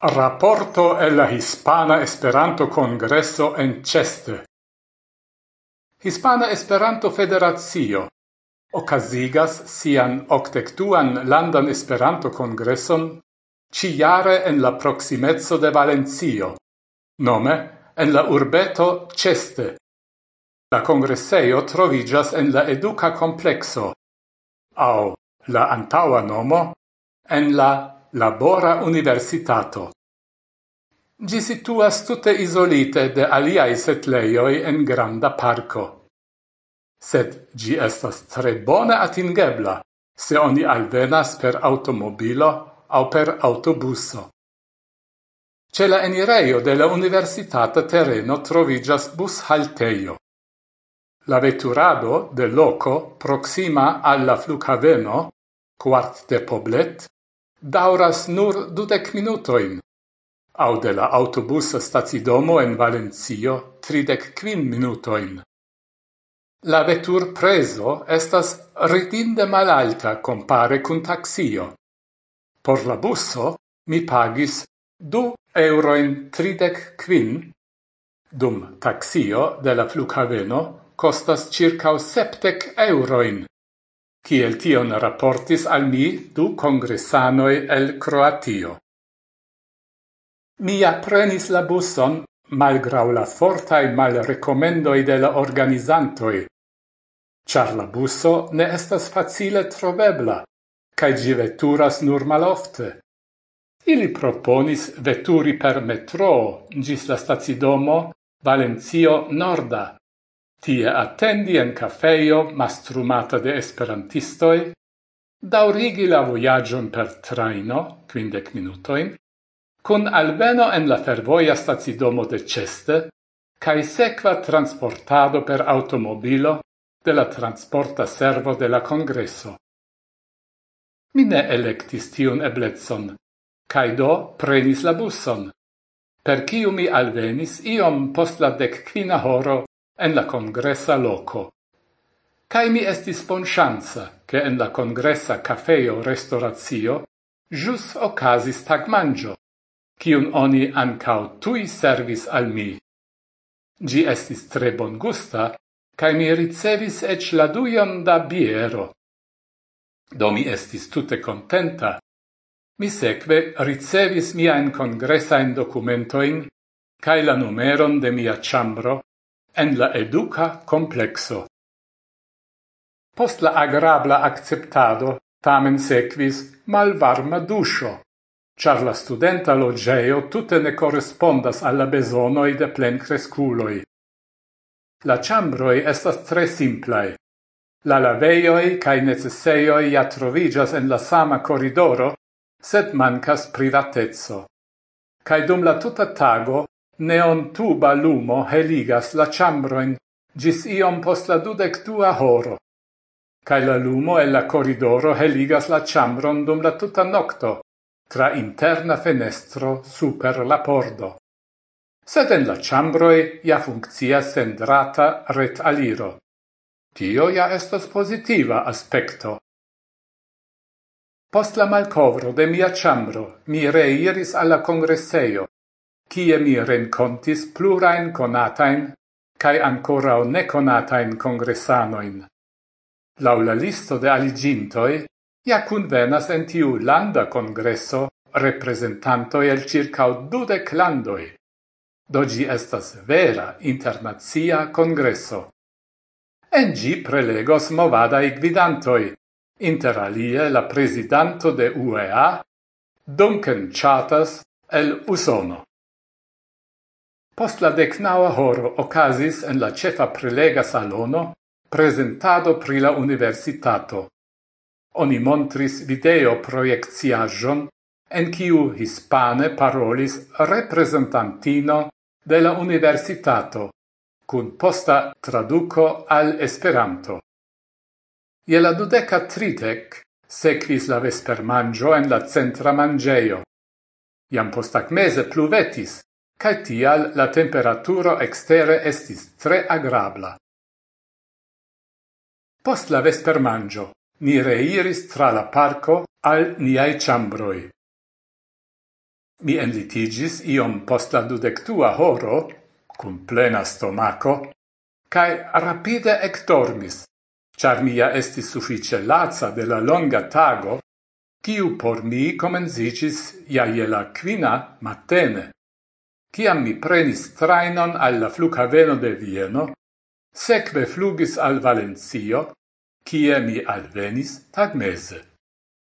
Raporto el la Hispana Esperanto-Kongreso en Ceste. Hispana Esperanto Federazio okazigas sian octectuan landan Esperanto-Kongreson ciare en la proximezzo de Valencio, nome en la urbeto Ceste. La congresseio trovigas en la educa complexo, au la antaua nomo en la labora universitato. Gi situas tute isolite de aliai setleioi en granda parco. Sed gi estas tre bone atingebla, se oni alvenas per automobilo au per autobuso. Ce la enireio de la universitata terreno trovigas bus halteio. La veturado de loco proxima alla flughaveno, quart de Poblet, dauras nur dudec minutoin, au de la autobus stacidomo en Valencio tridec quin minutoin. La vetur preso estas ridinde malalta compare cun taxio. Por la busso mi pagis du euroin tridec quin, dum taxio de la flughaveno costas circa septec euroin. Kiel tion raportis al mi du congressanoi el Croatio. Mi aprenis la buson, malgrau la fortai malrecomendoi de la organizantoi, char la buso ne estas facile trovebla, cae gi veturas nur malofte. Ili proponis veturi per metro gis la stazidomo Valencio Norda, tie attendi en cafeio mastrumata de esperantistoi, daurigi la voyagion per traino, quindec minutoin, cun alveno en la fervoia stazidomo de Ceste, cae sequa transportado per automobilo de la transporta servo de la congresso. Mi ne electis tiun eblezzon, cae do prenis la busson, per ciu mi alvenis iom post la decquina horo en la congressa loco. Cai mi estis bonchance che en la congressa cafeo restauratio jus ocasis tagmangio, cium oni ancau tui servis al mi. Gi estis tre bon gusta, cae mi ricevis ec la duion da biero. Do mi estis tute contenta. Mi seque ricevis mia in congressa in documentoin, cae la numeron de mia chambro, en la educa complexo. Post la agrabla acceptado tamen sequis malvarma duscio, char la studenta logeo tutte ne correspondas alla besonoi de plencresculoi. La chambroi estas tre simplai. La laveioi cae necesseioi ja trovigas en la sama corridoro, sed mancas privatezzo. Cae dum la tuta tago Neon tuba lumo heligas la chambroin gis iom post la dudectua horo. Cae la lumo e la corridoro heligas la chambron dum la tuta nocto, tra interna fenestro super la pordo. Sed en la chambroi ja funccia sendrata ret aliro. Tio ja estos positiva aspecto. Post la malcovro de mia chambro, mi reiris alla congresseio, kie mi rencontis plurain conatain cae ancorau neconatain congressanoin. Laula listo de aligintoi, ia convenas en tiu landa congresso representantoi el circau dudec landoi. Dogi estas vera internazia congresso. En gi prelegos movadai gvidantoi, inter alie la presidanto de UEA, Duncan Chatas el Usono. Post la decnaua horo ocasis en la cefa prelega salono presentado pri la universitato. Oni montris video proiectiajon en kiu hispane parolis representantino de la universitato, cun posta traduco al Esperanto. Je la dudeca tritec sequis la vespermangio en la centra mangeio. Iam postacmese pluvetis, cae tial la temperaturo extere estis tre agrabla. Post la vesper mangio, ni reiris tra la parco al niai chambroi. Mi enlitigis iom post la dudectua horo, cum plena stomaco, cae rapide ectormis, char mia estis suffice laza de la longa tago, kiu por mi comenzicis ja la quina matene. Ciam mi prenis trainon alla flughaveno de Vieno, sekve flugis al Valencio, cie mi alvenis tagmese.